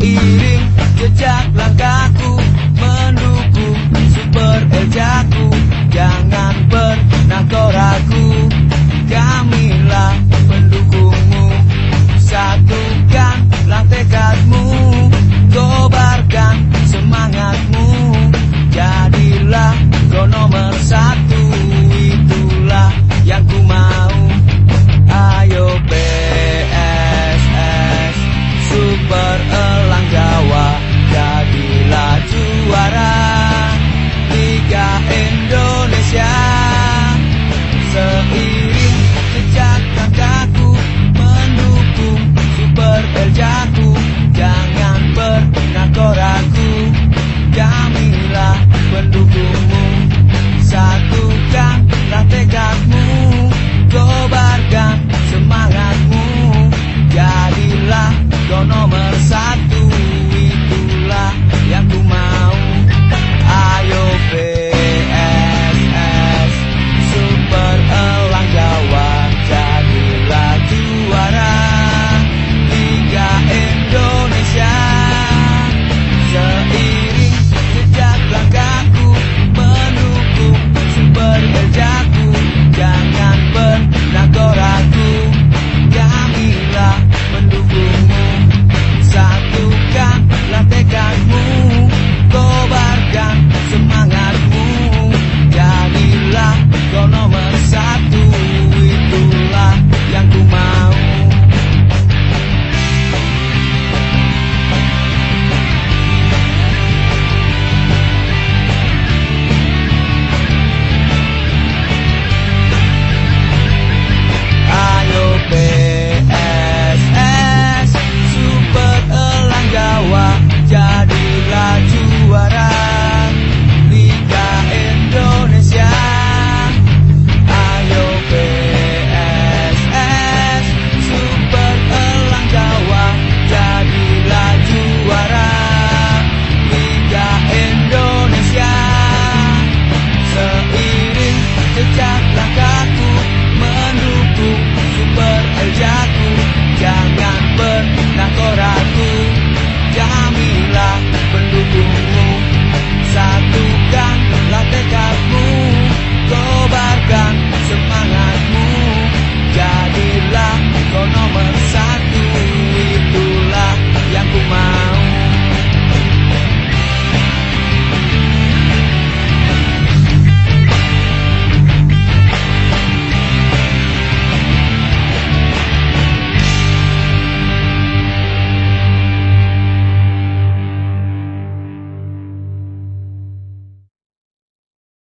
Seiring jejak